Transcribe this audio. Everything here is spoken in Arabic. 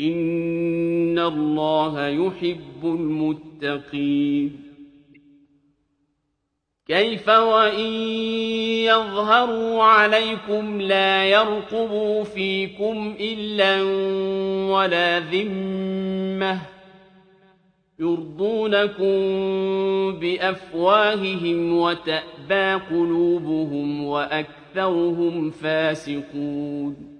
إن الله يحب المتقين كيف وإن يظهروا عليكم لا يرقبوا فيكم إلا ولا ذمة يرضونكم بأفواههم وتأبى قلوبهم وأكثرهم فاسقون